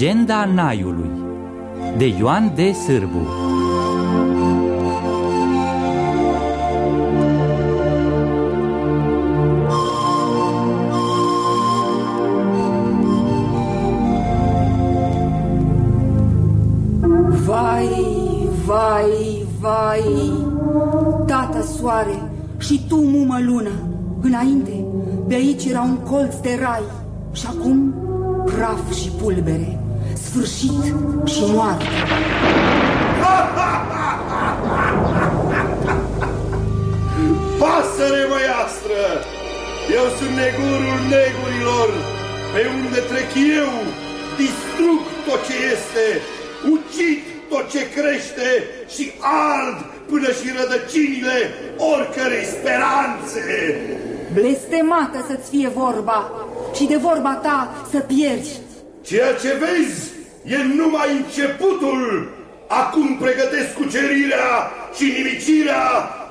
Legenda Naiului de Ioan de Sârbu. Vai, vai, vai, tată soare și tu, mumă lună, înainte, de aici era un colț de rai și acum praf și pulbere, sfârșit și moarte. Pasăre măiastră! Eu sunt negurul negurilor! Pe unde trec eu, distrug tot ce este, ucid tot ce crește și ard până și rădăcinile oricărei speranțe! Blestemată să-ți fie vorba și de vorba ta să pierzi. Ceea ce vezi e numai începutul. Acum pregătesc cucerirea și nimicirea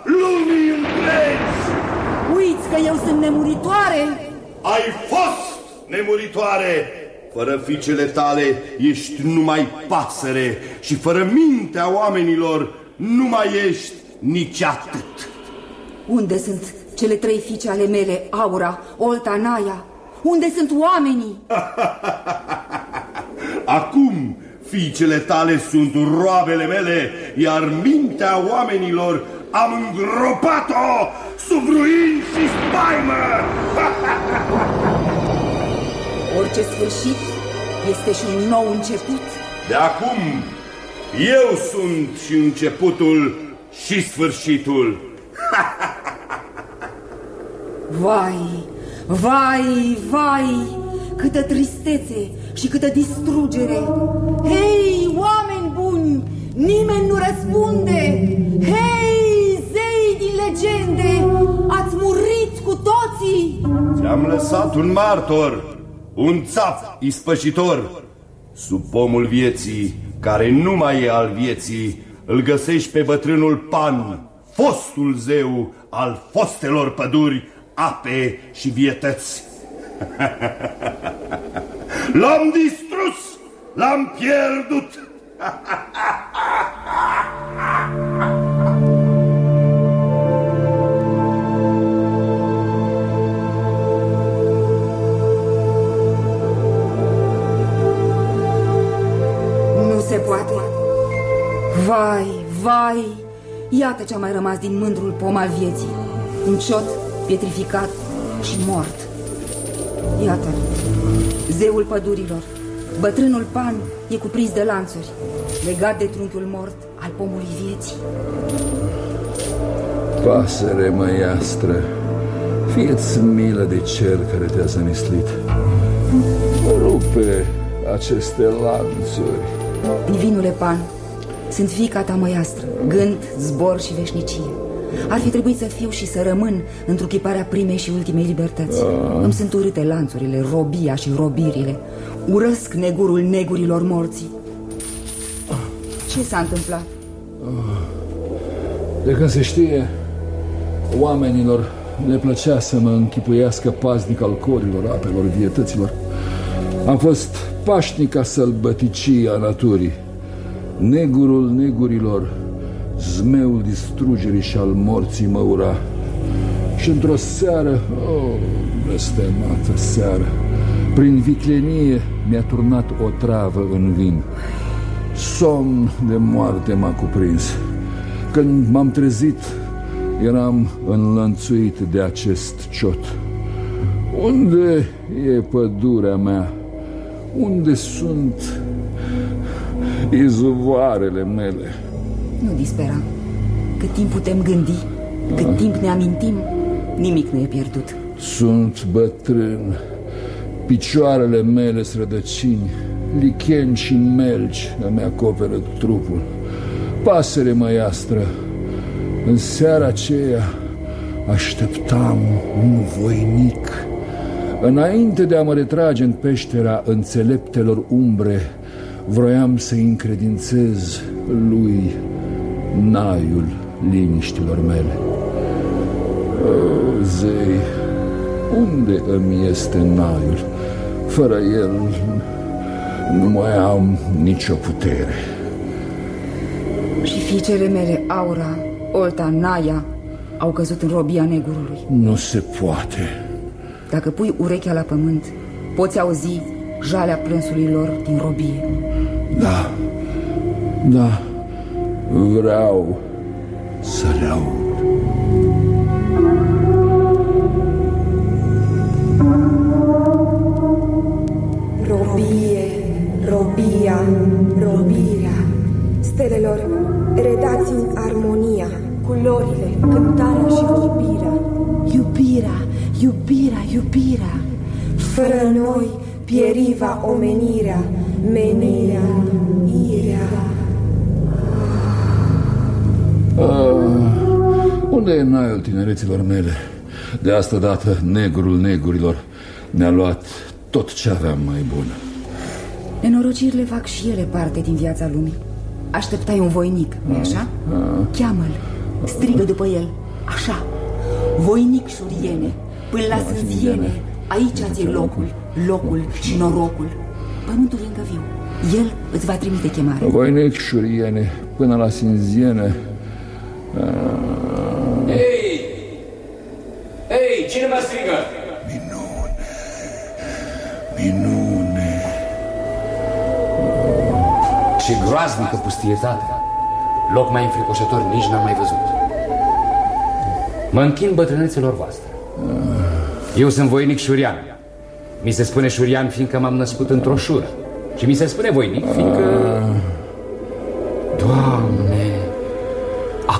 lumii întregi. Uiți că eu sunt nemuritoare? Ai fost nemuritoare. Fără fiicele tale ești numai pasăre și fără mintea oamenilor nu mai ești nici atât. Unde sunt cele trei fiice ale mele, Aura, Olta, Naia? Unde sunt oamenii? Acum fiicele tale sunt roabele mele, iar mintea oamenilor am îngropat-o sub ruini și spaimă! Orice sfârșit este și un nou început. De acum, eu sunt și începutul și sfârșitul. Vai, vai, vai, câtă tristețe și câtă distrugere! Hei, oameni buni, nimeni nu răspunde! Hei, zei din legende, ați murit cu toții! Ți-am lăsat un martor, un țap ispășitor. Sub pomul vieții, care nu mai e al vieții, îl găsești pe bătrânul Pan, fostul zeu al fostelor păduri, ape și vietăți. L-am distrus, l-am pierdut. Nu se poate. Vai, vai, iată ce a mai rămas din mândrul pom al vieții. Un ciot pietrificat și mort. Iată-l, zeul pădurilor. Bătrânul Pan e cuprins de lanțuri, legat de trunchiul mort al pomului vieții. Pasăre măiastră, fieți milă de cer care te-a zămislit. Rupe aceste lanțuri. Divinule Pan, sunt fiica ta măiastră, gând, zbor și veșnicie. Ar fi trebuit să fiu și să rămân întruchiparea primei și ultimei libertăți. Îmi sunt urâte lanțurile, robia și robirile. Urăsc negurul negurilor morții. Ce s-a întâmplat? De când se știe, oamenilor le plăcea să mă închipuiască paznic al corilor, apelor, vietăților. Am fost pașnica sălbăticii a naturii, negurul negurilor, zmeul distrugerii și al morții mă ura. Și într-o seară, oh, blestemată seară, prin viclenie mi-a turnat o travă în vin. Somn de moarte m-a cuprins. Când m-am trezit, eram înlănțuit de acest ciot. Unde e pădurea mea? Unde sunt izuvoarele mele? Nu dispera. Cât timp putem gândi, cât timp ne amintim, nimic nu e pierdut. Sunt bătrân, picioarele mele strădăcini, licheni și melci îmi acoperă trupul. Pasăre măiastră, în seara aceea așteptam un voinic. Înainte de a mă retrage în peștera înțeleptelor umbre, vroiam să încredințez lui naiul liniștilor mele. O, zei, unde îmi este naiul? Fără el Nu mai am nicio putere. Și fiicele mele, Aura, Olta, Naia, au căzut în robia negurului. Nu se poate. Dacă pui urechea la pământ, poți auzi jalea plânsului lor din robie. Da, da, vreau să le aud. Robie, robia, robirea. Stelelor, redați în armonia Culorile, cântarea și iubirea. Iubirea, iubirea, iubirea. Fără noi pieriva omenirea Menirea, Ah, unde e naiul tinereților mele? De asta dată, negrul negurilor ne-a luat tot ce aveam mai bun. Nenorocirile fac și ele parte din viața lumii. Așteptai un voinic, nu așa? Cheamă-l, strigă după el, așa. Voinic șuriene, până la sânziene, aici ți locul, locul și norocul. Pământul e încă viu. El îți va trimite chemare. Voinic șuriene, până la sinziene. Ei! Ei, cine mă strigă? Minune. Ce groaznică pustietate! Loc mai înfricoșător nici n-am mai văzut. Mă închin bătrâneților voastre. Eu sunt voinic șurian. Mi se spune șurian fiindcă m-am născut într-o șură. Și mi se spune voinic fiindcă... Doamne,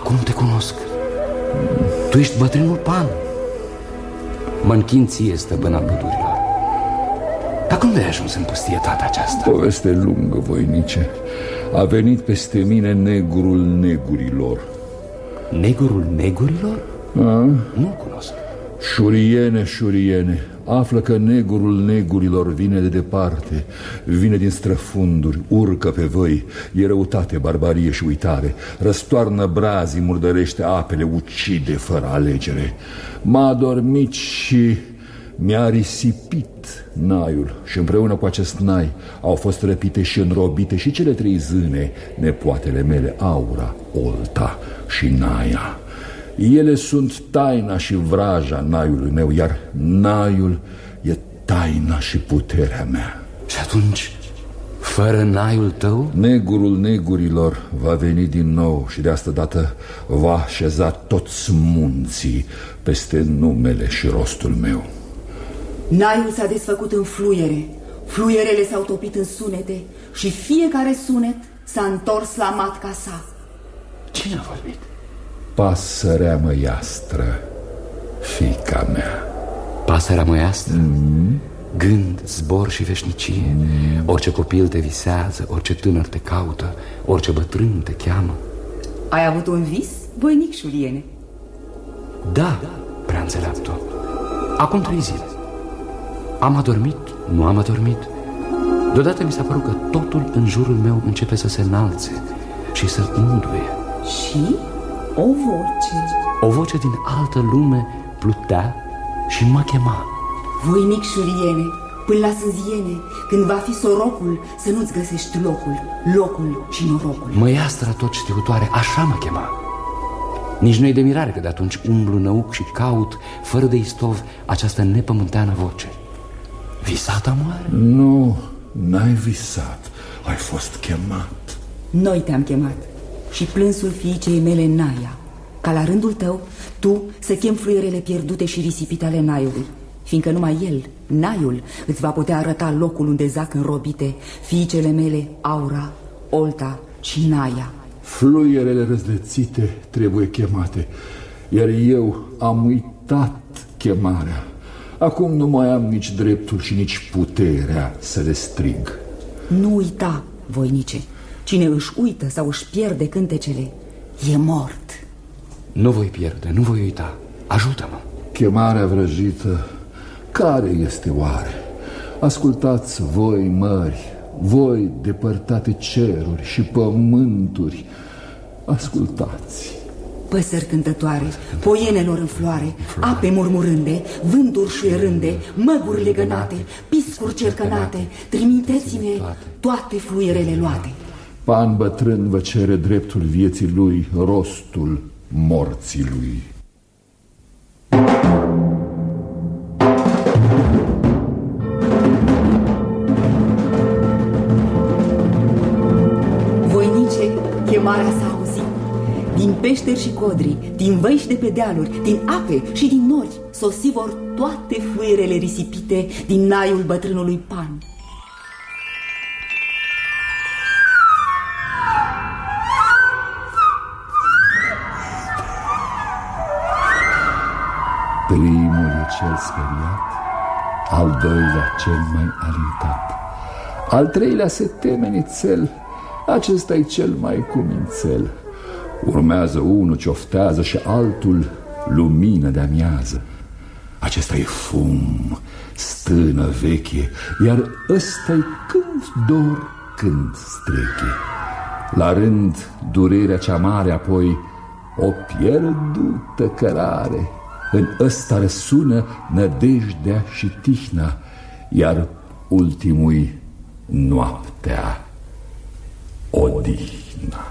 acum te cunosc. Tu ești bătrânul Pan. Mă închin ție, stăpâna pădurilor. Dar cum de ai ajuns în pustietatea aceasta? Poveste lungă, voinice. A venit peste mine negrul negurilor. Negurul negurilor? A? Nu cunosc. Șuriene, șuriene, află că negurul negurilor vine de departe, vine din străfunduri, urcă pe văi, e răutate, barbarie și uitare, răstoarnă brazii, murdărește apele, ucide fără alegere. M-a adormit și mi-a risipit naiul și împreună cu acest nai au fost răpite și înrobite și cele trei zâne, nepoatele mele, Aura, Olta și Naia. Ele sunt taina și vraja naiului meu, iar naiul e taina și puterea mea. Și atunci, fără naiul tău? Negurul negurilor va veni din nou și de asta dată va așeza toți munții peste numele și rostul meu. Naiul s-a desfăcut în fluiere, fluierele s-au topit în sunete și fiecare sunet s-a întors la matca sa. Cine a vorbit? Pasărea măiastră, fica mea. Pasărea măiastră? Mm-hmm. Gând, zbor și veșnicie mm. Orice copil te visează, orice tânăr te caută Orice bătrân te cheamă Ai avut un vis, voinic Șuliene? Da, prea înțeleaptă Acum trei zile Am adormit, nu am adormit Deodată mi s-a părut că totul în jurul meu începe să se înalțe Și să mântuie Și o voce. O voce din altă lume plutea și mă chema. Voinic șuriene, până la sânziene Când va fi sorocul, să nu-ți găsești locul Locul și norocul. Măiastra tot știutoare, așa mă chema. Nici nu-i de mirare că de atunci umblu năuc și caut Fără de istov această nepământeană voce. Visata moare? Nu, n-ai visat, ai fost chemat. Noi te-am chemat Și plânsul fiicei mele Naia Ca la rândul tău, tu să chem fluierele pierdute și risipite ale Naiului fiindcă numai el, Naiul, îți va putea arăta locul unde zac înrobite fiicele mele Aura, Olta și Naia. Fluierele răzlețite trebuie chemate, iar eu am uitat chemarea. Acum nu mai am nici dreptul și nici puterea să le strig. Nu uita, voinice, cine își uită sau își pierde cântecele, e mort. Nu voi pierde, nu voi uita. Ajută-mă. Chemarea vrăjită care este oare? Ascultați voi, mări, voi, depărtate ceruri și pământuri, ascultați. Păsări cântătoare, poienelor în floare, ape murmurânde, vânturi șuierânde, măguri legănate, piscuri cercănate, trimiteți-ne toate fluierele luate. Pan bătrân vă cere dreptul vieții lui, rostul morții lui. Voinice, chemarea s-a auzit. Din peșteri și codri, din văi și de pe dealuri, din ape și din nori, sosi vor toate fluierele risipite din naiul bătrânului Pan. Primul e cel speriat, al doilea cel mai alintat. Al treilea se teme nițel, acesta e cel mai cumințel. Urmează unul ce oftează și altul lumină de amiază. Acesta e fum, stână veche, iar ăsta e când dor, când streche. La rând, durerea cea mare, apoi o pierdută cărare. În ăsta răsună nădejdea și tihna, iar ultimul noaptea odihna.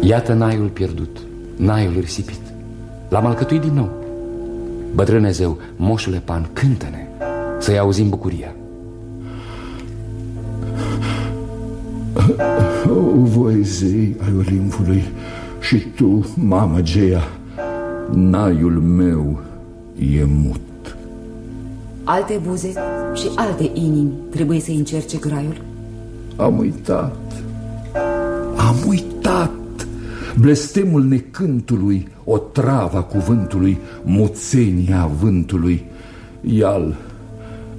Iată naiul pierdut, naiul risipit. L-am alcătuit din nou. Bătrâne zeu, moșule pan, cântă-ne Să-i auzim bucuria voi zei ai Olimpului și tu, mama Geia, naiul meu e mut. Alte buze și alte inimi trebuie să încerce graiul. Am uitat, am uitat blestemul necântului, o trava cuvântului, muțenia vântului. Ial,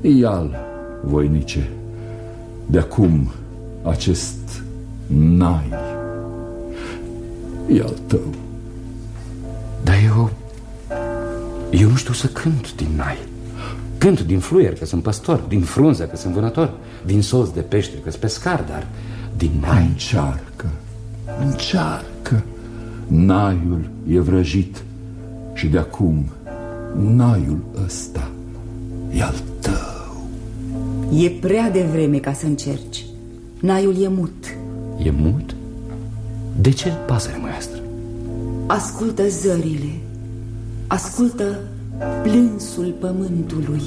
ial, voinice, de acum acest nai. E al tău. Dar eu... Eu nu știu să cânt din nai. Cânt din fluier, că sunt păstor Din frunză, că sunt vânător Din sos de pește, că sunt pescar Dar din nai... Încearcă, încearcă. Naiul e vrăjit Și de acum Naiul ăsta e al tău. E prea devreme ca să încerci. Naiul e mut E mut? De ce pasăre măiastră? Ascultă zările Ascultă plânsul pământului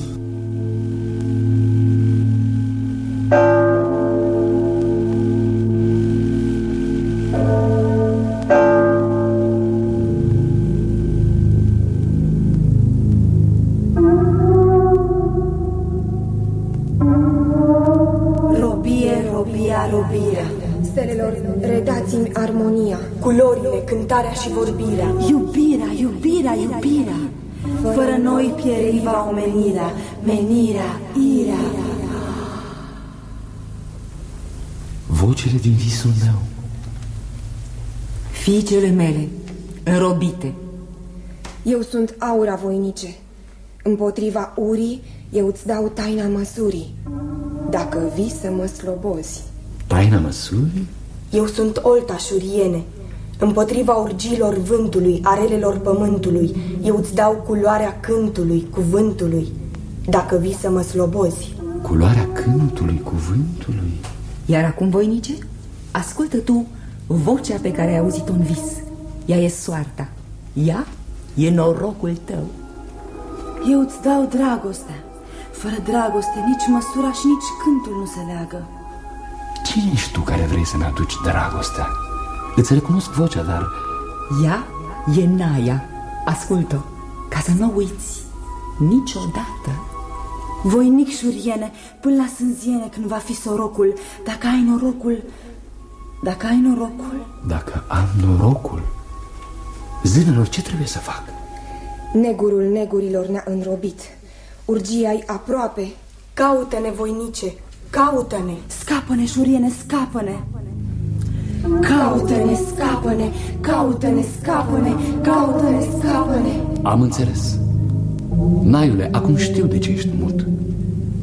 Culorile, cântarea și vorbirea. Iubirea, iubirea, iubirea. Fără noi pieriva omenirea Menirea, irea. Vocile din visul meu. Fiicele mele, înrobite. Eu sunt aura voinice. Împotriva urii, eu îți dau taina măsurii. Dacă vii să mă slobozi. Taina măsurii? Eu sunt olta șuriene Împotriva urgilor vântului, arelelor pământului Eu îți dau culoarea cântului, cuvântului. Dacă vii să mă slobozi. Culoarea cântului, cuvântului. Iar acum, voinice, ascultă tu vocea pe care ai auzit-o în vis. Ea e soarta, ea e norocul tău. Eu îți dau dragostea. Fără dragoste nici măsura și nici cântul nu se leagă. Cine ești tu care vrei să-mi aduci dragostea? Îți recunosc vocea, dar Ea e Naia, ascultă ca să nu uiți niciodată. Voinic șuriene, până la sânziene când va fi sorocul. Dacă ai norocul, dacă ai norocul? Dacă am norocul? Zânelor, ce trebuie să fac? Negurul negurilor ne-a înrobit. Urgia-i aproape. Caută-ne, voinice, caută-ne. Scapă-ne, șuriene, scapă-ne Caută-ne, scapă-ne, caută-ne, scapă-ne, caută-ne, scapă-ne. Am înțeles. Naiule, acum știu de ce ești mut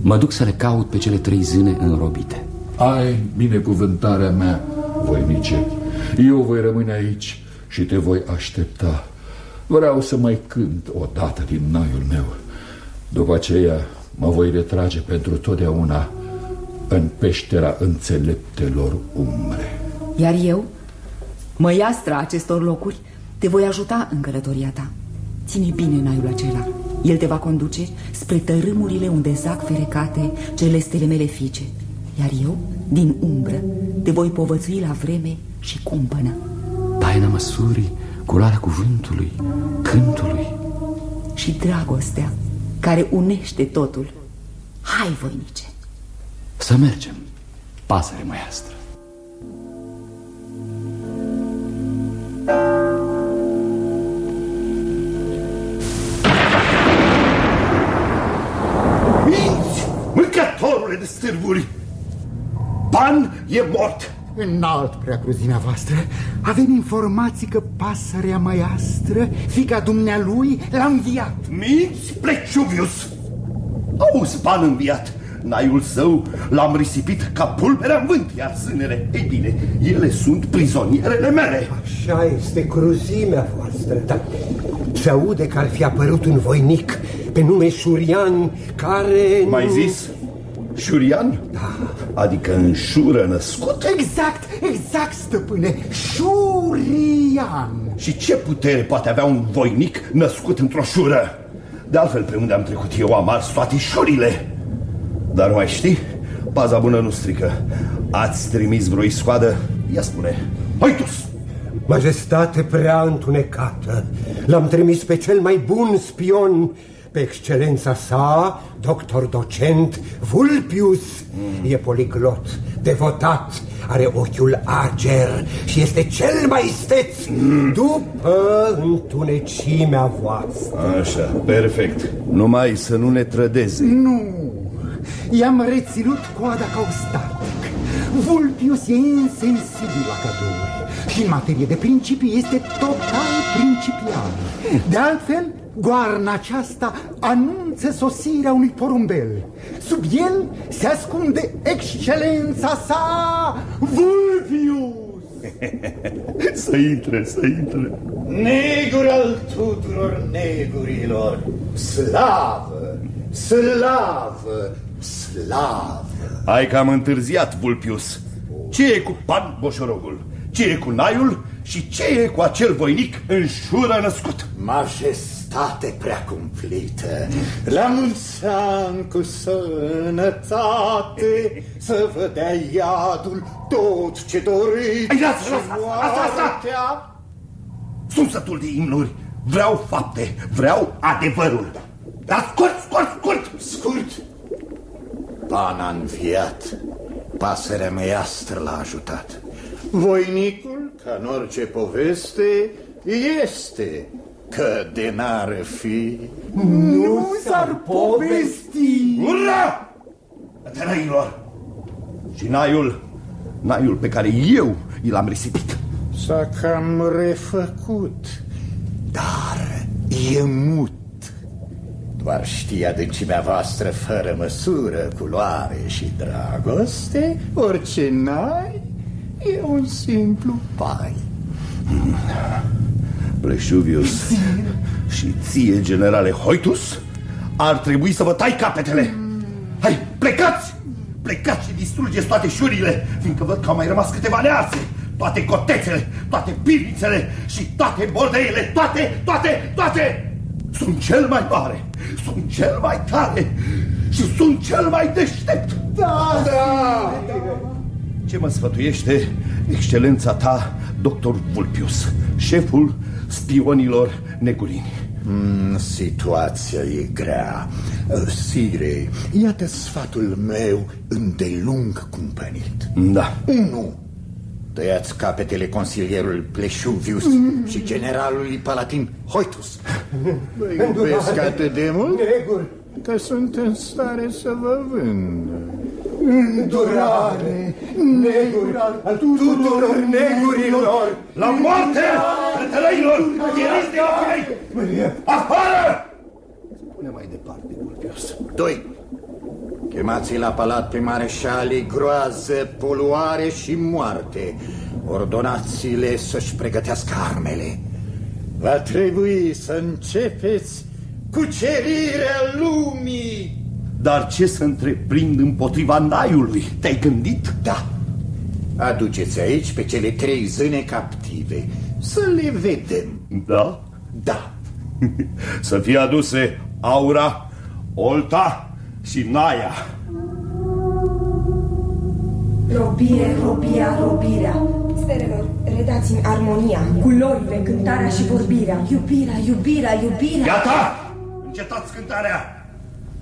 Mă duc să le caut pe cele trei zâne înrobite. Ai binecuvântarea mea, voinice. Eu voi rămâne aici și te voi aștepta. Vreau să mai cânt o dată din naiul meu. După aceea mă voi retrage pentru totdeauna în peștera înțeleptelor umbre Iar eu, măiastra acestor locuri, te voi ajuta în călătoria ta. Ține bine naiul acela. El te va conduce spre tărâmurile unde zac ferecate celestele mele fiice. Iar eu, din umbră, te voi povățui la vreme și cumpănă. Taina măsurii, culoarea cuvântului, cântului. Și dragostea care unește totul. Hai, voinice! Să mergem, pasăre măiastră Minți, mâncătorule de stârvuri! Pan e mort! Înalt, prea cruzimea voastră, avem informații că pasărea măiastră, fica dumnealui, l-a înviat. Minți, Pleciuvius! Auzi, pan înviat! Naiul său l-am risipit ca pulberea în vânt, iar zânele, ei bine, ele sunt prizonierele mele. Așa este cruzimea voastră, dar se aude că ar fi apărut un voinic pe nume Șurian care... Mai zis? Șurian? Da. Adică în șură născut? Exact, exact, stăpâne, Șurian. Și ce putere poate avea un voinic născut într-o șură? De altfel, pe unde am trecut eu am ars toate șurile. Dar mai știi? Baza bună nu strică. Ați trimis vreo iscoadă? Ia spune. Hoitus! Majestate prea întunecată, l-am trimis pe cel mai bun spion, pe excelența sa, doctor docent Vulpius. Mm. E poliglot, devotat, are ochiul ager și este cel mai isteț mm. după întunecimea voastră. Așa, perfect. Numai să nu ne trădeze. Nu, i-am reținut coada ca o static. Vulpius e insensibil la cadouri și în materie de principii este total principial. De altfel, goarna aceasta anunță sosirea unui porumbel. Sub el se ascunde excelența sa, Vulpius! să intre, să intre. Negur al tuturor negurilor, slavă, slavă, slavă! Ai cam întârziat, Vulpius. Ce e cu pan boșorogul? Ce e cu naiul? Și ce e cu acel voinic în șură născut? Majestate prea cumplită, la mulți ani cu sănătate, să vă dea iadul tot ce doriți. Ai, lasă, lasă, asta, asta! Sunt sătul de imnuri, vreau fapte, vreau adevărul. Dar scurt, scurt, scurt! Scurt! Pan a înviat, pasărea meiastră l-a ajutat. Voinicul, ca în orice poveste, este că de n-ar fi... Nu s-ar povesti! Ura! Tărăilor! Și naiul, naiul pe care eu i l-am risipit. S-a cam refăcut, dar e mut. Doar știa adâncimea voastră fără măsură, culoare și dragoste, orice n-ai, e un simplu pai. Pleșuvius și ție, generale Hoitus, ar trebui să vă tai capetele. Hai, plecați! Plecați și distrugeți toate șurile, fiindcă văd că au mai rămas câteva nearse. Toate cotețele, toate pivnițele și toate bordeile, toate, toate, toate! Sunt cel mai mare, sunt cel mai tare și sunt cel mai deștept. Da, da! Ce mă sfătuiește excelența ta, doctor Vulpius, șeful spionilor negulini? Mm, situația e grea. Sire, iată sfatul meu îndelung cumpănit. Da. 1. Tăiați capetele consilierul Pleșuvius mm. și generalului Palatin Hoitus. Vă iubesc atât de mult Negur, că sunt în stare să vă vând. Îndurare, negur al tuturor negurilor! La moarte! Tătălăilor! Ieși de ochii mei! Afară! Spune mai departe, Vulpius. 2. Chemați la palat pe mareșalii groază, poluare și moarte. Ordonați-le să-și pregătească armele. Va trebui să începeți cucerirea lumii. Dar ce să întreprind împotriva naiului? Te-ai gândit? Da. Aduceți aici pe cele trei zâne captive. Să le vedem. Da? Da. să fie aduse Aura, Olta și Naia. Robire, robia, robirea. Stelelor, redați-mi armonia, culorile, cântarea și vorbirea. Iubirea, iubirea, iubirea. Gata! Încetați cântarea!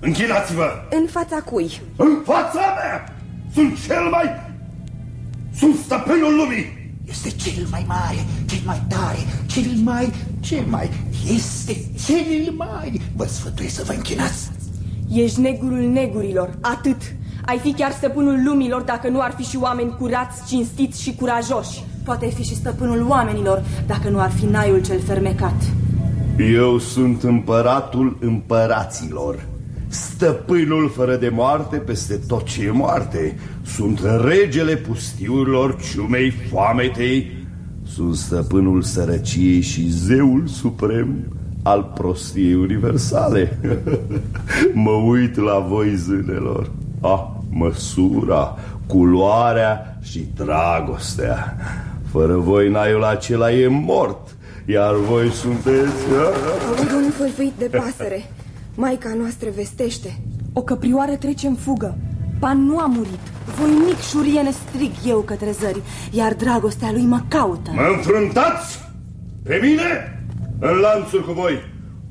Închinați-vă! În fața cui? În fața mea! Sunt cel mai... Sunt stăpânul lumii! Este cel mai mare, cel mai tare, cel mai... cel mai... Este cel mai... Vă sfătuiesc să vă închinați. Ești negurul negurilor, atât. Ai fi chiar stăpânul lumilor dacă nu ar fi și oameni curați, cinstiți și curajoși. Poate fi și stăpânul oamenilor dacă nu ar fi naiul cel fermecat. Eu sunt împăratul împăraților, stăpânul fără de moarte peste tot ce e moarte. Sunt regele pustiurilor, ciumei, foametei, sunt stăpânul sărăciei și zeul suprem al prostiei universale. mă uit la voi zânelor. Ah, măsura, culoarea și dragostea. Fără voi naiul acela e mort, iar voi sunteți... Aud un fălfăit de pasăre. Maica noastră vestește. O căprioară trece în fugă. Pan nu a murit. Voinic șuriene strig eu către zări, iar dragostea lui mă caută. Mă înfruntați? Pe mine? În lanțuri cu voi.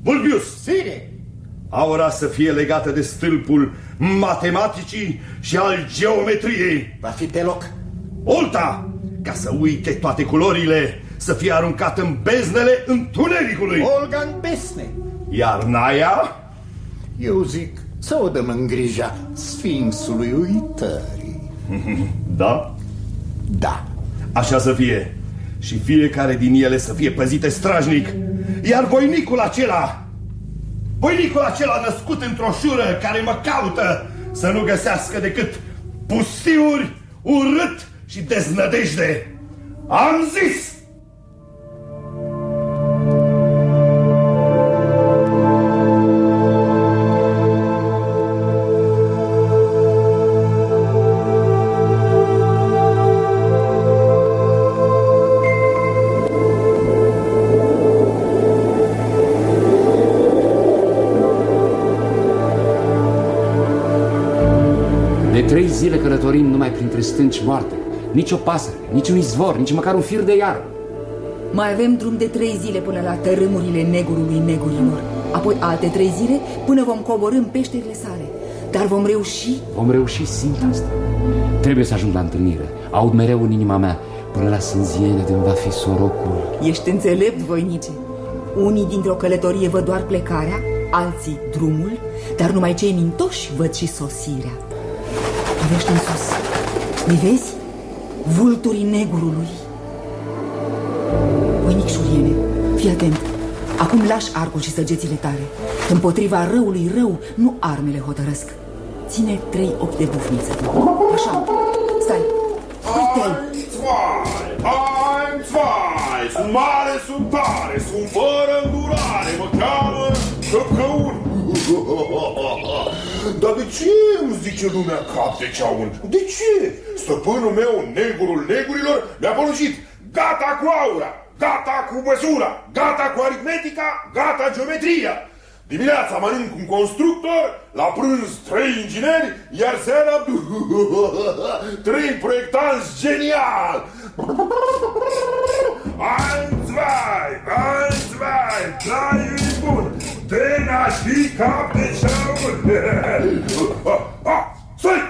Bulbius! Sire! Aura să fie legată de stâlpul matematicii și al geometriei. Va fi pe loc. Olta! Ca să uite toate culorile, să fie aruncat în beznele întunericului. Olga în besne. Iar Naia? Eu zic să o dăm în grija Sfinxului uitării. Da? Da. Așa să fie. Și fiecare din ele să fie păzite strajnic. Iar voinicul acela, voinicul acela născut într-o șură care mă caută, să nu găsească decât pustiuri, urât și deznădejde. Am zis! Zile călătorim numai printre stânci moarte. Nici o pasăre, nici un izvor, nici măcar un fir de iar. Mai avem drum de trei zile până la tărâmurile negurului negurilor. Apoi alte trei zile până vom coborâ în peșterile sale. Dar vom reuși? Vom reuși, simt asta. Trebuie să ajung la întâlnire. Aud mereu în inima mea. Până la sânziene de va fi sorocul. Ești înțelept, voinice. Unii dintr-o călătorie văd doar plecarea, alții drumul, dar numai cei mintoși văd și sosirea. Privește în sus. Îi vezi? Vulturii negurului. Voinic șuriene, fii atent. Acum lași arcul și săgețile tale. Împotriva răului rău, nu armele hotărăsc. Ține trei ochi de bufniță. Așa. Stai. Uite-l. Ein, zwei, sunt mare, sunt tare, sunt fără îndurare, mă cheamă Căpcăun. Dar de ce îmi zice lumea cap de ceaun? De ce? Stăpânul meu, negurul negurilor, mi-a poruncit gata cu aura, gata cu măsura, gata cu aritmetica, gata geometria. Dimineața mănânc un constructor, la prânz trei ingineri, iar seara trei proiectanți genial. Ein, zwei, ein, zwei, traiul bun, de n-aș fi cap de ceaun. Ah, Stai,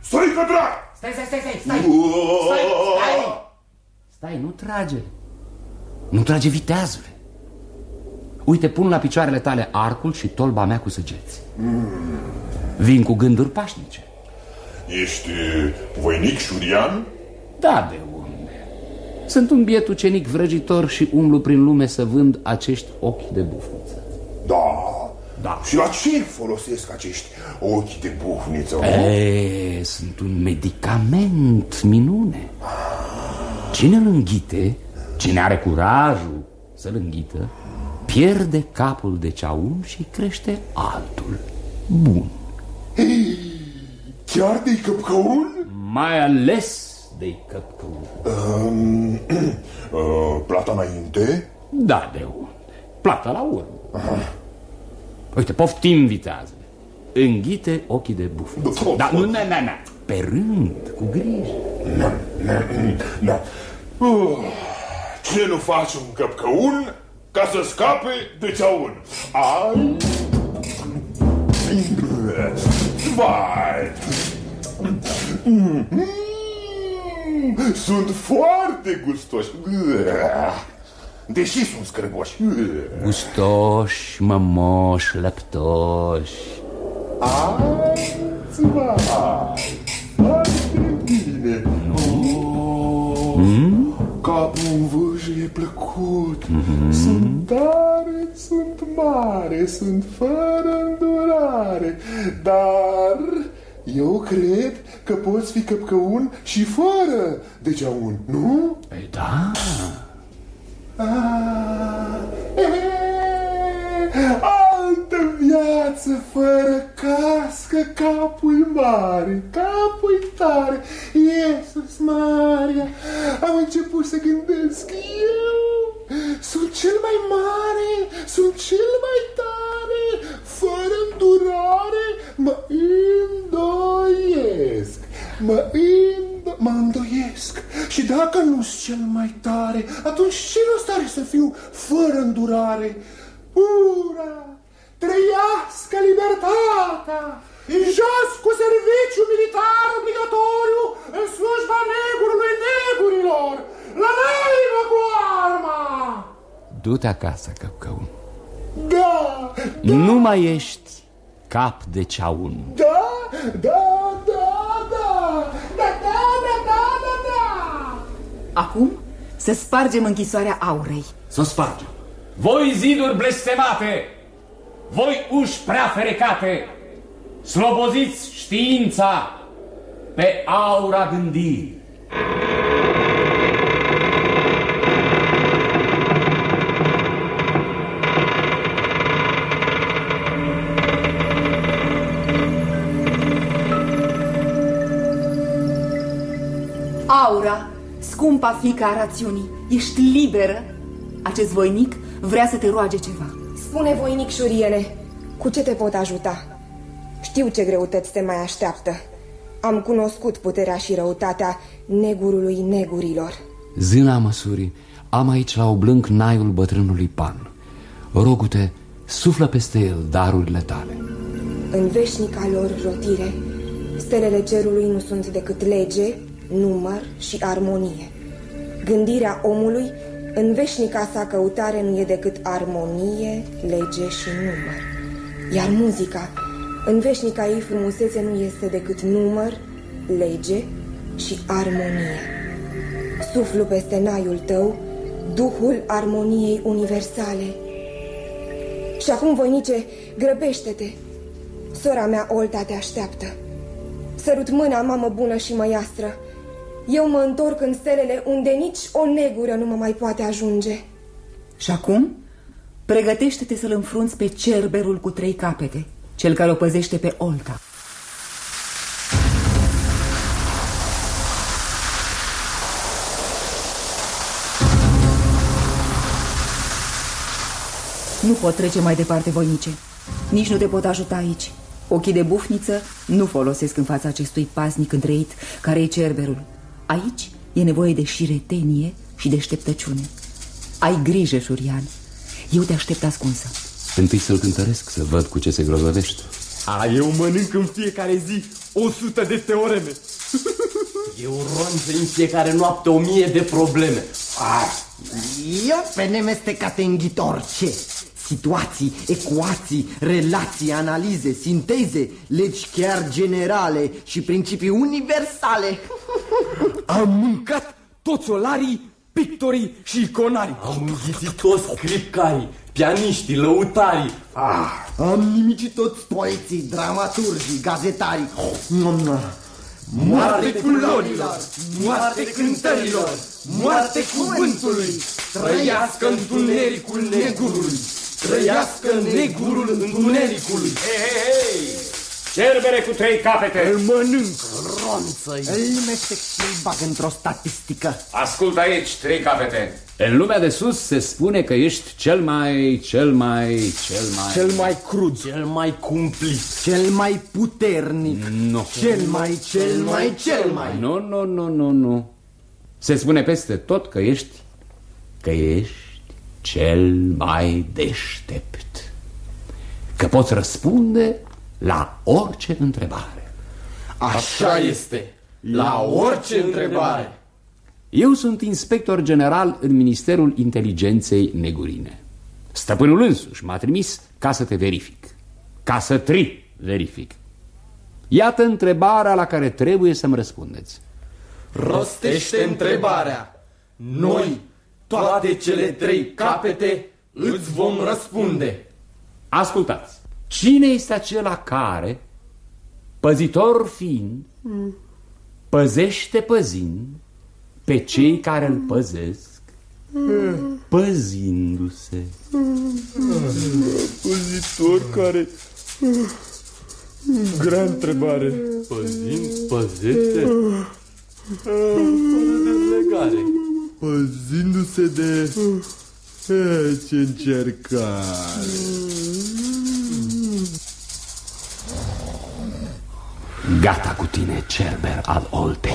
stai că drag! Stai, stai, stai, stai, stai, stai, stai, stai, nu trage, nu trage viteazule. Uite, pun la picioarele tale arcul și tolba mea cu săgeți. Vin cu gânduri pașnice. Ești voinic șurian? Da, de unde? Sunt un biet ucenic vrăjitor și umblu prin lume să vând acești ochi de bufniță. Da, Da. Și la ce folosesc acești ochi de bufniță? o? E, sunt un medicament minune. Cine îl înghite, cine are curajul să-l înghită, pierde capul de ceaun și crește altul. Bun. Chiar de căpcăun? Mai ales de căpcăun. Um, uh, plata înainte? Da, de unde? Plata la urmă. Uite, poftim vitează. Înghite ochii de bufniță. Da, nu, nu, nu, nu. Pe rând, cu grijă. Da. Uh, ce nu face un căpcăun ca să scape de ceaun? Ai... Vai! Mm, Sunt foarte gustoși. Deși sunt scrăboși. Gustoși, mămoși, lăptoși. Ați, vai! Foarte bine. Mm? Capul în vâjie e plăcut. Sunt tare, sunt mare, sunt fără îndurare. Dar eu cred că poți fi căpcăun și fără degeaun, nu? Ei, da. Ah, eh, altă viață fără cască, capul mare, capul tare, Iisus Maria, am început să gândesc eu, sunt cel mai mare, sunt cel mai tare, fără îndurare, mă îndoiesc, mă îndoiesc mă îndoiesc. Și dacă nu sunt cel mai tare, atunci ce rost are să fiu fără îndurare? Ura! Trăiască libertatea! Jos cu serviciu militar obligatoriu în slujba negurului negurilor! La naivă cu arma! Du-te acasă, căpcăun. Da, da! Nu mai ești cap de ceaun. Da, da, da, da! Da, da, da, da, da, da! Acum să spargem închisoarea aurei. Să o spargem. Voi ziduri blestemate! Voi uși prea ferecate, sloboziți știința pe aura gândirii. Aura, scumpa fica a rațiunii, ești liberă? Acest voinic vrea să te roage ceva. Spune voinic Șuriene, cu ce te pot ajuta? Știu ce greutăți te mai așteaptă. Am cunoscut puterea și răutatea negurului negurilor. Zâna măsurii, am aici la oblânc naiul bătrânului Pan. Rogu-te, suflă peste el darurile tale. În veșnica lor rotire, stelele cerului nu sunt decât lege, număr și armonie. Gândirea omului în veșnica sa căutare nu e decât armonie, lege și număr. Iar muzica, în veșnica ei frumusețe nu este decât număr, lege și armonie. Suflu peste naiul tău, duhul armoniei universale. Și acum, voinice, grăbește-te! Sora mea, Olta, te așteaptă. Sărut mâna, mamă bună și măiastră. Eu mă întorc în stelele unde nici o negură nu mă mai poate ajunge. Și acum, pregătește-te să-l înfrunți pe cerberul cu trei capete, cel care o păzește pe Olta. Nu pot trece mai departe, voinice. Nici nu te pot ajuta aici. Ochii de bufniță nu folosesc în fața acestui paznic întreit care e cerberul. Aici e nevoie de șiretenie și deșteptăciune. Ai grijă, Șurian. Eu te aștept ascunsă. Întâi să-l cântăresc, să văd cu ce se grozăvește. A, eu mănânc în fiecare zi o sută de teoreme. Eu ronț în fiecare noapte o mie de probleme. Eu pe nemestecate înghitor ce? Situații, ecuații, relații, analize, sinteze, legi chiar generale și principii universale. Am mâncat toți olarii, pictorii și iconarii. Am înghițit toți scripcarii pianiștii, lăutarii. Ah, am nimicit toți poeții, dramaturgii, gazetarii. Moarte culorilor, moarte cântărilor, moarte cuvântului, trăiască întunericul negurului, trăiască negurul întunericului. Hei, hei, hei! Cerbere cu trei capete! Îl mănânc, ronță Îl mestec și îl bag într-o statistică. Ascultă aici, trei capete. În lumea de sus se spune că ești cel mai, cel mai, cel mai... Cel mai crud, cel mai cumplit, cel mai puternic, nu. cel mai, cel mai, cel mai. Nu, nu, nu, nu, nu. Se spune peste tot că ești, că ești cel mai deștept. Că poți răspunde la orice întrebare. Așa este, la orice întrebare. Eu sunt inspector general în Ministerul Inteligenței Negurine. Stăpânul însuși m-a trimis ca să te verific, ca să tri verific. Iată întrebarea la care trebuie să-mi răspundeți. Rostește întrebarea. Noi, toate cele trei capete, îți vom răspunde. Ascultați. Cine este acela care, păzitor fiind, păzește păzind pe cei care îl păzesc, păzindu-se? Păzitor care... Grea întrebare. Păzind, păzește? Fără de legare. Păzindu-se de... E, ce încercare. Gata cu tine, cerber al Oltei.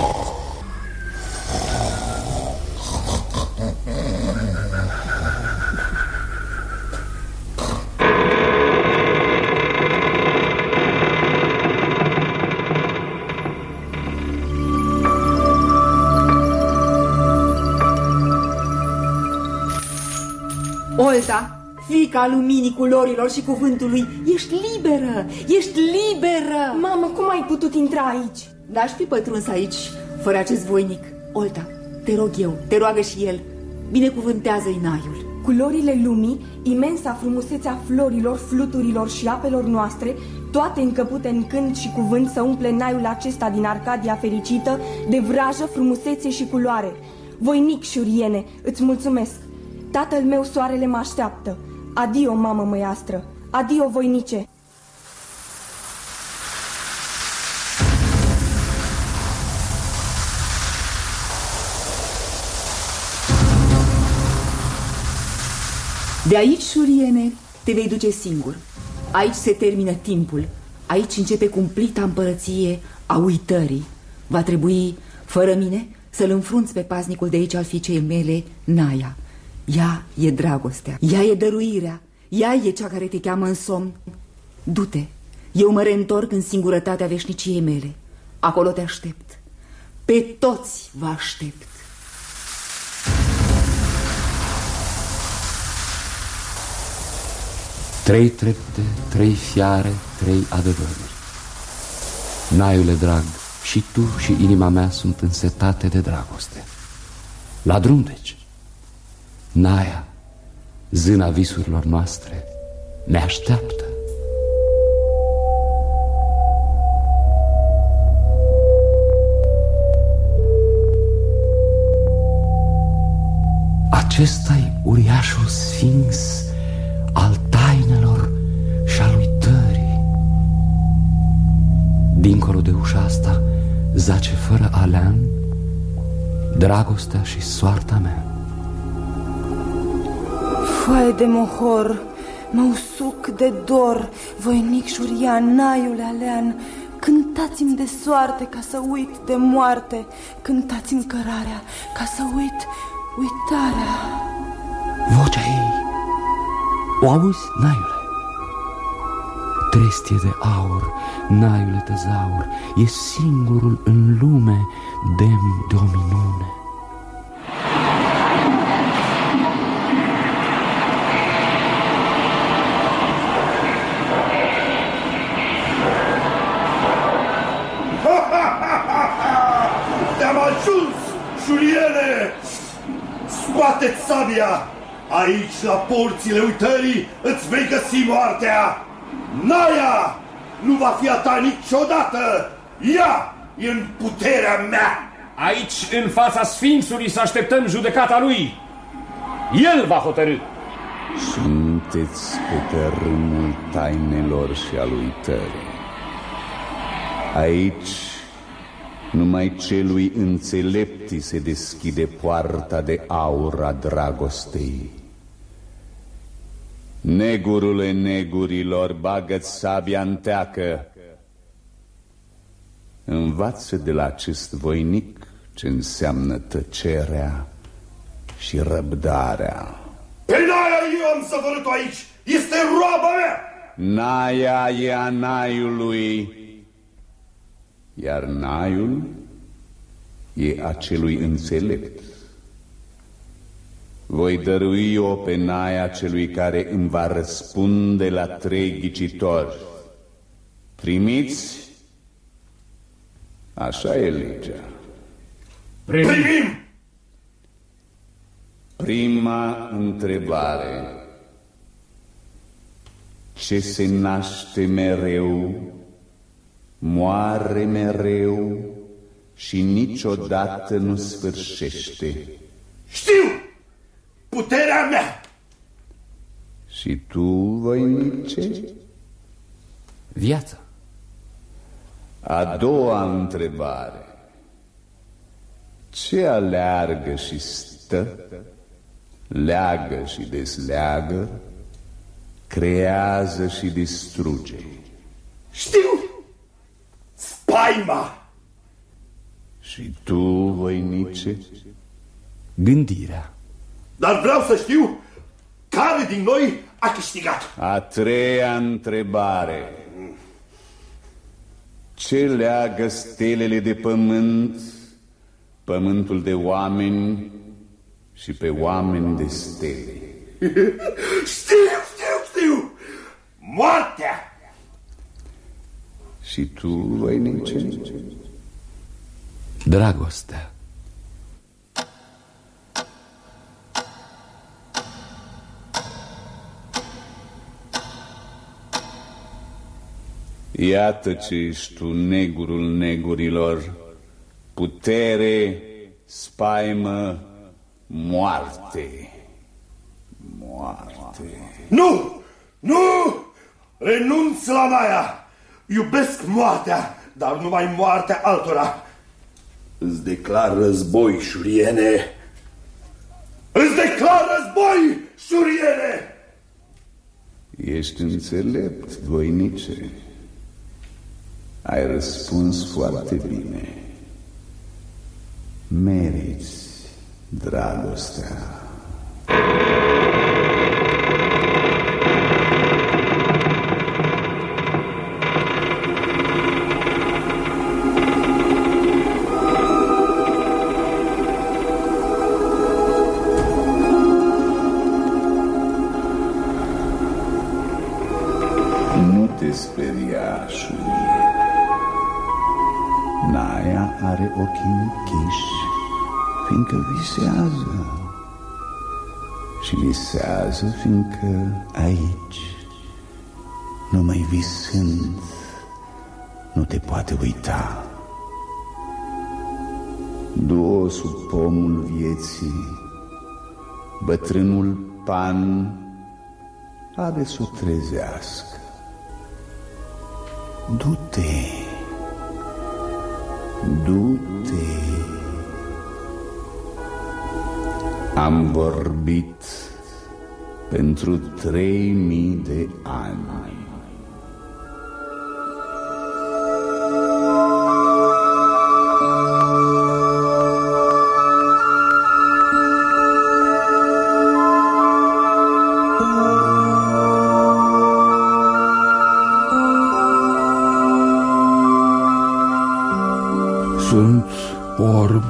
Olta, fica luminii culorilor și cuvântului, ești liberă, ești liberă! Mamă, cum ai putut intra aici? N-aș fi pătruns aici, fără acest voinic. Olta, te rog eu, te roagă și el, binecuvântează-i naiul. Culorile lumii, imensa frumusețe a florilor, fluturilor și apelor noastre, toate încăpute în cânt și cuvânt să umple naiul acesta din Arcadia fericită de vrajă, frumusețe și culoare. Voinic șuriene, îți mulțumesc. Tatăl meu, soarele, mă așteaptă. Adio, mamă măiastră. Adio, voinice. De aici, șuriene, te vei duce singur. Aici se termină timpul. Aici începe cumplita împărăție a uitării. Va trebui, fără mine, să-l înfrunți pe paznicul de aici al fiicei mele, Naia. Ea e dragostea, ea e dăruirea, ea e cea care te cheamă în somn. Du-te, eu mă reîntorc în singurătatea veșniciei mele. Acolo te aștept. Pe toți vă aștept. Trei trepte, trei fiare, trei adevăruri. Naiule drag, și tu și inima mea sunt însetate de dragoste. La drum, deci. Naia, zâna visurilor noastre, ne așteaptă. Acesta-i uriașul sfinx al tainelor și al uitării. Dincolo de ușa asta zace fără alean dragostea și soarta mea. Foaie de mohor, mă usuc de dor, voinic șurian, naiule alean, Cântați-mi de soarte ca să uit de moarte, Cântați-mi cărarea ca să uit uitarea. Vocea ei, o auzi, naiule? Trestie de aur, naiule tezaur, E singurul în lume demn de o minune. Te-am ajuns, Juliene! Scoate-ți sabia! Aici, la porțile uitării, îți vei găsi moartea! Naia nu va fi a ta niciodată! Ea e în puterea mea! Aici, în fața Sfinxului, să așteptăm judecata lui. El va hotărâ. Sunteți pe tărâmul tainelor și al uitării. Aici, numai celui înțelepti se deschide poarta de aur a dragostei. Negurule negurilor, bagă-ți sabia în teacă. Învață de la acest voinic ce înseamnă tăcerea și răbdarea. Pe Naia eu am săvărât-o aici! Este roaba mea! Naia e a Naiului, iar Naiul e a celui înțelept. Voi dărui-o pe Naia celui care îmi va răspunde la trei ghicitori. Primiți? Așa e legea. Primim! Prima întrebare. Ce se naște mereu, moare mereu și niciodată nu sfârșește. Știu! Puterea mea! Și tu, voinice? Viața. A doua întrebare. Ce aleargă și stă, leagă și desleagă, creează și distruge? Știu! Spaima! Și tu, voinice? Gândirea. Dar vreau să știu care din noi a câștigat. A treia întrebare. Ce leagă stelele de pământ, pământul de oameni și pe oameni de stele? Știu, știu, știu! Moartea! Și tu, voinice? Dragostea. Iată ce ești tu, negurul negurilor, putere, spaimă, moarte. Moarte. Nu! Nu! Renunț la Maia! Iubesc moartea, dar numai moartea altora. Îți declar război, șuriene! Îți declar război, șuriene! Ești înțelept, voinice. Ai răspuns foarte bine. Meriți dragostea. Visează fiindcă aici, numai visând, nu te poate uita. Du-o sub pomul vieții, bătrânul pan are să o trezească. Du-te, du-te. Pentru trei mii de ani. Sunt orb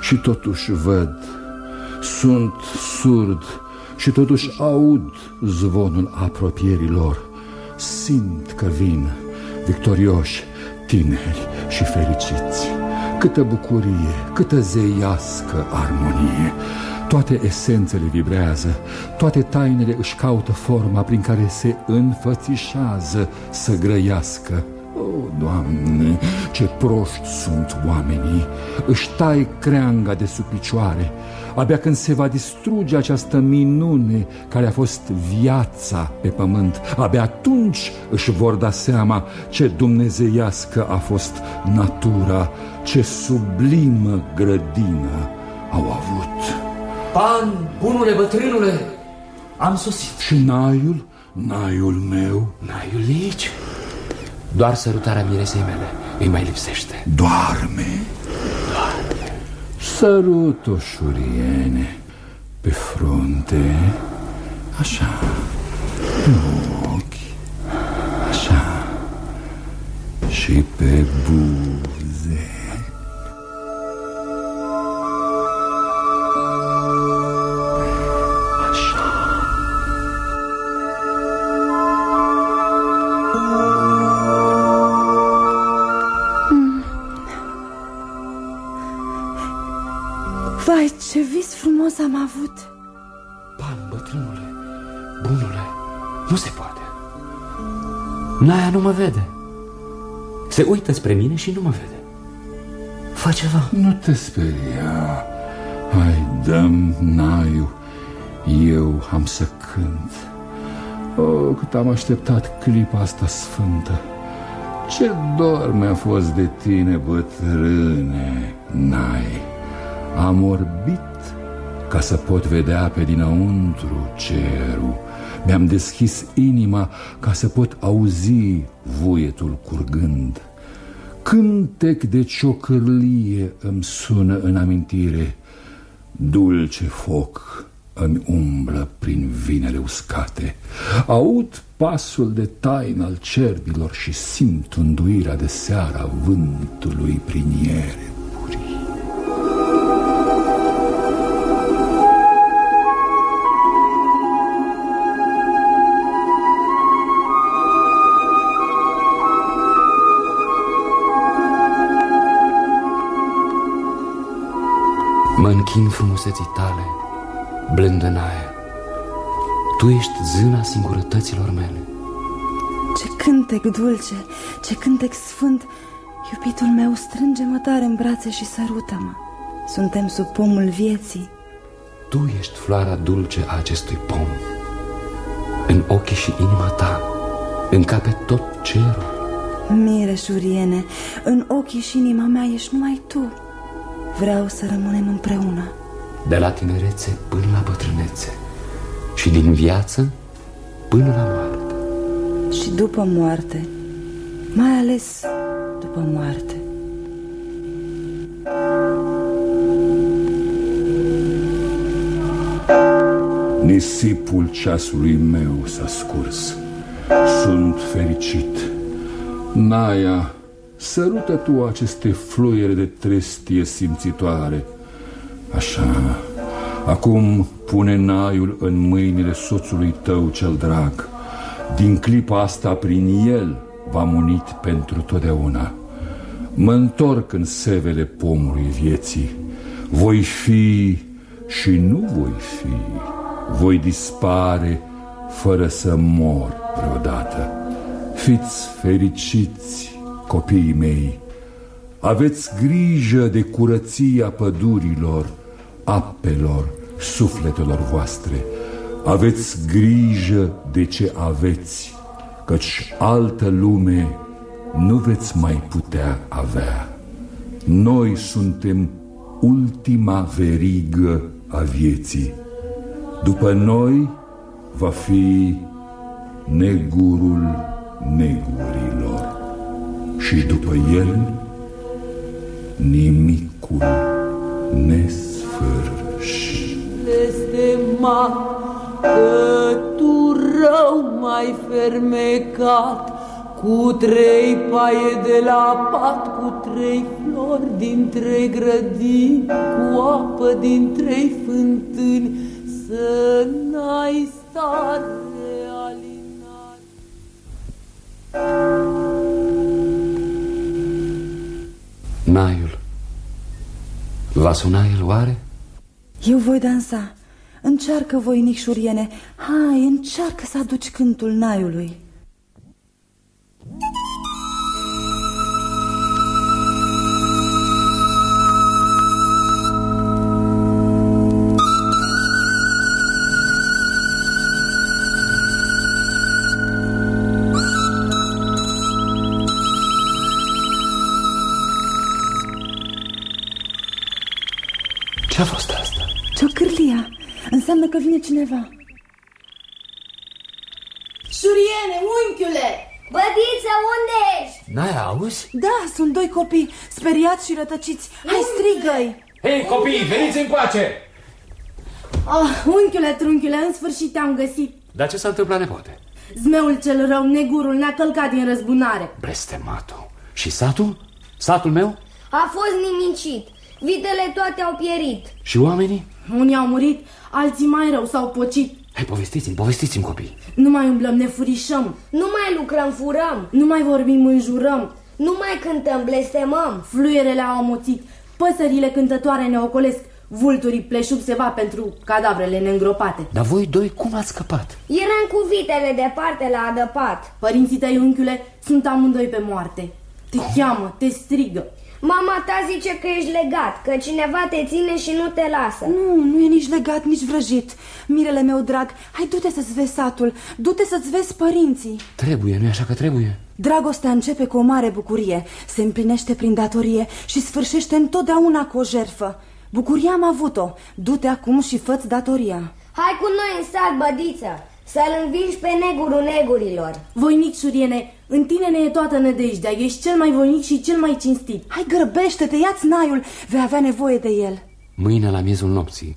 și totuși văd. Sunt surd și totuși aud zvonul apropierii lor. Simt că vin victorioși, tineri și fericiți. Câtă bucurie, câtă zeiască armonie. Toate esențele vibrează, toate tainele își caută forma prin care se înfățișează să grăiască. O, Doamne, ce proști sunt oamenii! Își tai creanga de sub picioare, abia când se va distruge această minune care a fost viața pe pământ, abia atunci își vor da seama ce dumnezeiască a fost natura, ce sublimă grădină au avut. Pan, bunule bătrânule, am sosit. Și naiul, naiul meu? Naiul nici. Doar sărutarea miresei mele îi mai lipsește. Doarme. Doarme. Sărut-o, șuriene, pe frunte, așa, pe ochi, așa, și vis frumos am avut! Pan, bătrânule, bunule, nu se poate. Naia nu mă vede. Se uită spre mine și nu mă vede. Fă ceva. Nu te speria. Hai, dăm naiu. Eu am să cânt. Oh, cât am așteptat clipa asta sfântă. Ce dor mi-a fost de tine, bătrâne, nai. Am orbit ca să pot vedea pe dinăuntru cerul. Mi-am deschis inima ca să pot auzi vuietul curgând. Cântec de ciocârlie îmi sună în amintire, Dulce foc îmi umblă prin vinele uscate. Aud pasul de tain al cerbilor și simt înduirea de seara vântului prin iere. Mă închin frumuseții tale, blândă Naia. Tu ești zâna singurătăților mele. Ce cântec dulce, ce cântec sfânt. Iubitul meu, strânge-mă tare în brațe și sărută-mă. Suntem sub pomul vieții. Tu ești floarea dulce a acestui pom. În ochii și inima ta Încape tot cerul. Mire, șuriene, în ochii și inima mea ești numai tu Vreau să rămânem împreună. De la tinerețe până la bătrânețe. Și din viață până la moarte. Și după moarte. Mai ales după moarte. Nisipul ceasului meu s-a scurs. Sunt fericit. Naia, sărută tu aceste fluiere de trestie simțitoare. Așa Acum pune naiul în mâinile soțului tău cel drag. Din clipa asta prin el v-am unit pentru totdeauna. Mă întorc în sevele pomului vieții. Voi fi și nu voi fi. Voi dispare fără să mor vreodată. Fiți fericiți, copiii mei. Aveți grijă de curăția pădurilor, apelor, sufletelor voastre. Aveți grijă de ce aveți Căci altă lume nu veți mai putea avea. Noi suntem ultima verigă a vieții. După noi va fi negurul negurilor Și după el nimicul nesfârșit Blestemat că tu rău mai fermecat cu trei paie de la pat, cu trei flori din trei grădini, cu apă din trei fântâni, să n-ai stare alinat. Naiul Va suna el oare? Eu voi dansa. Încearcă, voinic șuriene. Hai, încearcă să aduci cântul naiului. Ce a fost asta? Ciocârlia. Înseamnă că vine cineva. Șuriene, unchiule! Bădiță, unde ești? N-ai auzi? Da, sunt doi copii, speriați și rătăciți. Hai, strigă-i! Hei, copii, veniți încoace! Oh, unchiule, trunchiule, în sfârșit te-am găsit. Dar ce s-a întâmplat, nepote? Zmeul cel rău, negurul, ne-a călcat din răzbunare. Blestematul. Și satul? Satul meu? A fost nimicit. Vitele toate au pierit. Și oamenii? Unii au murit, alții mai rău s-au pocit. Hai, povestiți-mi, povestiți-mi, copii. Nu mai umblăm, ne furișăm. Nu mai lucrăm, furăm. Nu mai vorbim, înjurăm. Nu mai cântăm, blestemăm. Fluierele au amuțit, păsările cântătoare ne ocolesc, vulturii pleșug se va pentru cadavrele neîngropate. Dar voi doi cum ați scăpat? Eram cu vitele departe la adăpat. Părinții tăi, unchiule, sunt amândoi pe moarte. Te cheamă, te strigă. Mama ta zice că ești legat, că cineva te ține și nu te lasă. Nu, nu e nici legat, nici vrăjit. Mirele meu drag, hai du-te să-ți vezi satul, du-te să-ți vezi părinții. Trebuie, nu-i așa că trebuie? Dragostea începe cu o mare bucurie, se împlinește prin datorie și sfârșește întotdeauna cu o jerfă. Bucuria am avut-o, du-te acum și fă-ți datoria. Hai cu noi în sat, bădiță, să-l învingi pe negurul negurilor. Voinic șuriene, în tine ne e toată nădejdea, ești cel mai voinic și cel mai cinstit. Hai grăbește-te, ia-ți naiul, vei avea nevoie de el. Mâine, la miezul nopții,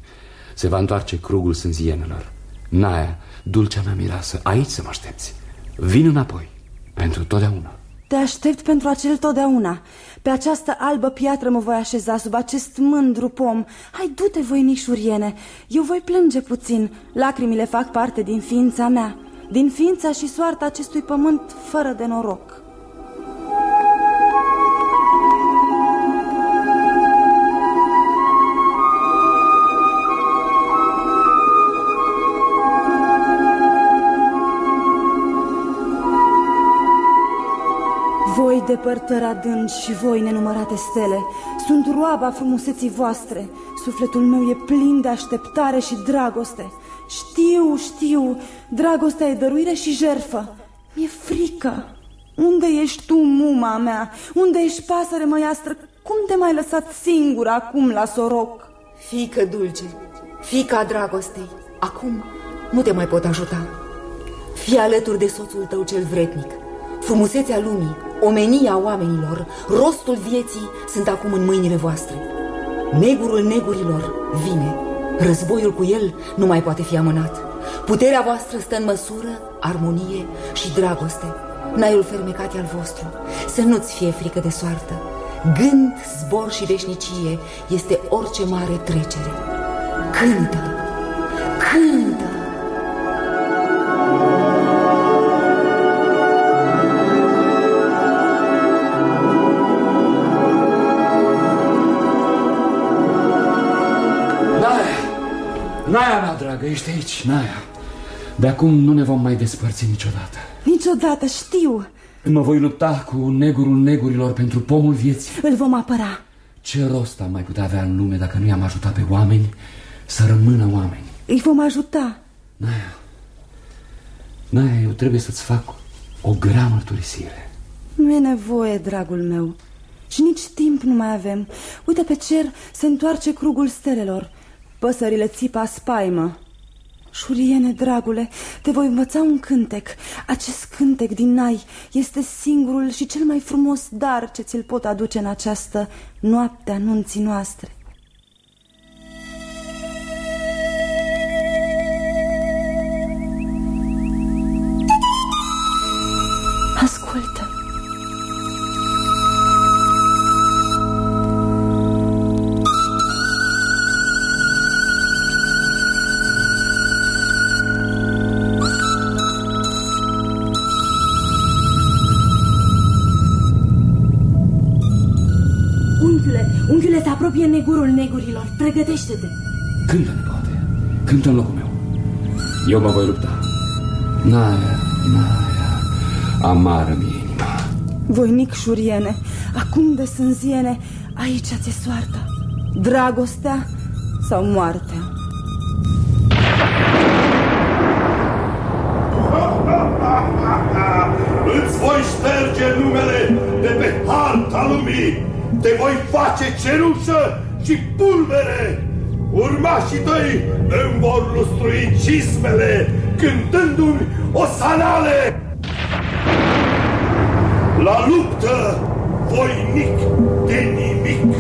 se va întoarce crugul sânzienelor. Naia, dulcea mea mireasă, aici să mă aștepți. Vin înapoi, pentru totdeauna. Te aștept pentru acel totdeauna. Pe această albă piatră mă voi așeza sub acest mândru pom. Hai, du-te, voinic șuriene. Eu voi plânge puțin. Lacrimile fac parte din ființa mea. Din ființa și soarta acestui pământ fără de noroc. Voi depărtări adânci și voi nenumărate stele, sunt roaba frumuseții voastre. Sufletul meu e plin de așteptare și dragoste. Știu, știu, dragostea e dăruire și jerfă. Mi-e frică. Unde ești tu, muma mea? Unde ești pasăre măiastră? Cum te mai lăsat singur acum la soroc? Fică dulce, fica dragostei, acum nu te mai pot ajuta. Fii alături de soțul tău cel vretnic. Frumusețea lumii, omenia oamenilor, rostul vieții sunt acum în mâinile voastre. Negurul negurilor vine. Războiul cu el nu mai poate fi amânat. Puterea voastră stă în măsură, armonie și dragoste. Naiul fermecat e al vostru. Să nu-ți fie frică de soartă. Gând, zbor și veșnicie este orice mare trecere. Cântă! Cântă! Dragă, ești aici, Naia. De acum nu ne vom mai despărți niciodată. Niciodată, știu. Mă voi lupta cu negurul negurilor pentru pomul vieții. Îl vom apăra. Ce rost am mai putea avea în lume dacă nu i-am ajutat pe oameni să rămână oameni? Îi vom ajuta. Naia, Naia, eu trebuie să-ți fac o grea mărturisire. Nu e nevoie, dragul meu. Și nici timp nu mai avem. Uite pe cer se întoarce crugul stelelor. Păsările țipa spaimă. Șuriene, dragule, te voi învăța un cântec. Acest cântec din nai este singurul și cel mai frumos dar ce ți-l pot aduce în această noapte a nunții noastre. Ascultă! Negurul negurilor. Pregătește-te. Cântă, poate. Cântă în locul meu. Eu mă voi lupta. Naia, Naia, amară mi inima. Voinic șuriene, acum de sânziene, aici ți-e soarta. Dragostea sau moartea? Îți voi șterge numele de pe harta lumii, te voi face cenușă și pulbere. Urmașii tăi îmi vor lustrui cismele, cântându-mi o sanale. La luptă, voinic de nimic.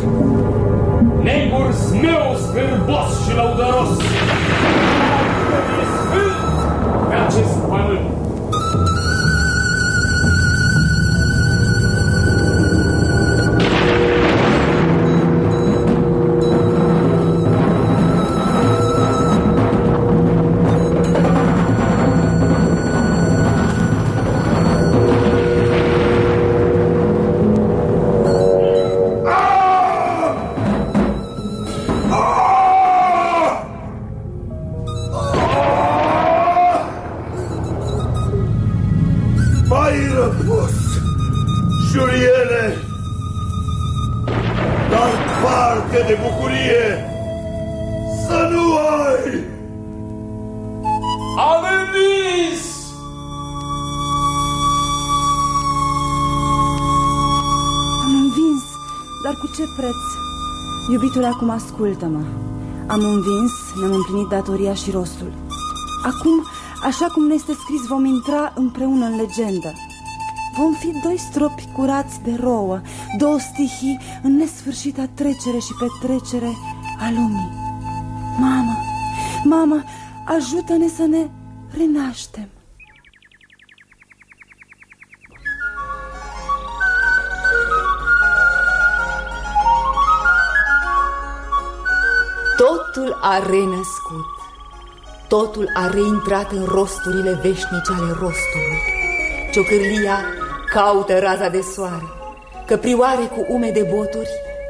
Negur smeu, scârbos și lăudăros, Iubitule, acum ascultă-mă. Am învins, ne-am împlinit datoria și rostul. Acum, așa cum ne este scris, vom intra împreună în legendă. Vom fi doi stropi curați de rouă, două stihii în nesfârșita trecere și petrecere a lumii. Mamă, mamă, ajută-ne să ne renaștem. Totul a renăscut. Totul a reintrat în rosturile veșnice ale rostului. Ciocârlia caută raza de soare. Căprioare cu ume de boturi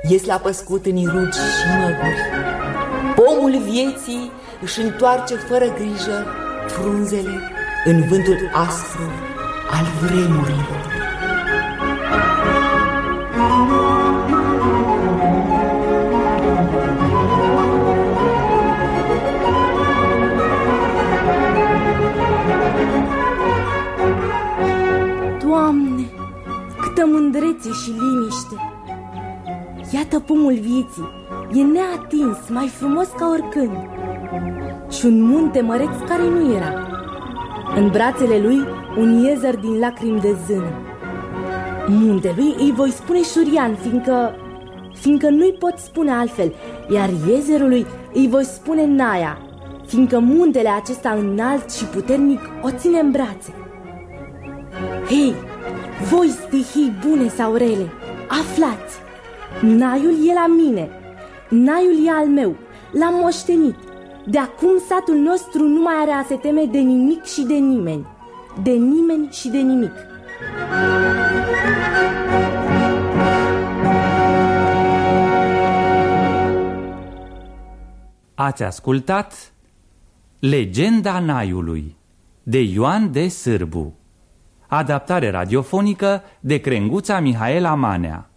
ies la păscut în irugi și măguri. Pomul vieții își întoarce fără grijă frunzele în vântul aspru al vremurilor. Mândrețe și liniște! Iată pomul vieții, e neatins, mai frumos ca oricând. Și un munte măreț care nu era. În brațele lui un iezer din lacrimi de zână. Muntelui îi voi spune șurian, fiindcă, fiindcă nu-i pot spune altfel, iar iezerului îi voi spune naia, fiindcă muntele acesta înalt și puternic o ține în brațe. Hei, voi stihii bune sau rele, aflați! Naiul e la mine, naiul e al meu, l-am moștenit. De acum satul nostru nu mai are a se teme de nimic și de nimeni. De nimeni și de nimic. Ați ascultat Legenda Naiului de Ioan de Sârbu Adaptare radiofonică de Crenguța Mihaela Manea.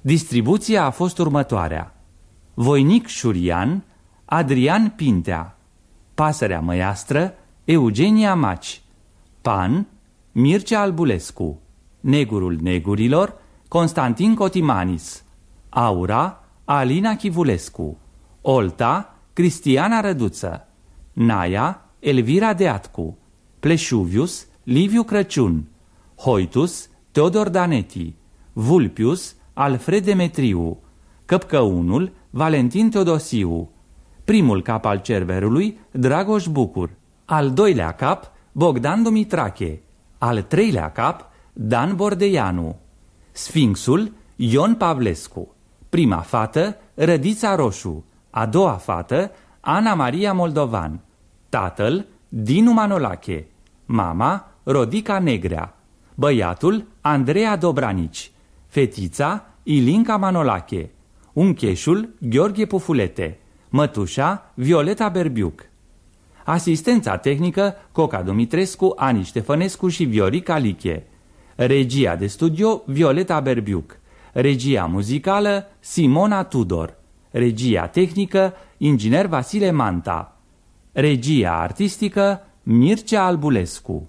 Distribuția a fost următoarea. Voinic Șurian, Adrian Pintea. Pasărea Măiastră, Eugenia Maci. Pan, Mircea Albulescu. Negurul Negurilor, Constantin Cotimanis. Aura, Alina Chivulescu. Olta, Cristiana Răduță. Naia, Elvira Deatcu. Pleșuvius, Liviu Crăciun Hoitus, Teodor Daneti Vulpius, Alfred Demetriu Căpcăunul, Valentin Teodosiu Primul cap al cerverului, Dragoș Bucur Al doilea cap, Bogdan Dumitrache Al treilea cap, Dan Bordeianu Sfinxul, Ion Pavlescu Prima fată, Rădița Roșu A doua fată, Ana Maria Moldovan Tatăl, Dinu Manolache Mama, Rodica Negrea Băiatul, Andreea Dobranici Fetița, Ilinca Manolache Uncheșul, Gheorghe Pufulete Mătușa Violeta Berbiuc. Asistența tehnică Coca Dumitrescu, Ani Ștefănescu și Viorica Liche. Regia de studio Violeta Berbiuc. Regia muzicală Simona Tudor. Regia tehnică Inginer Vasile Manta. Regia artistică Mircea Albulescu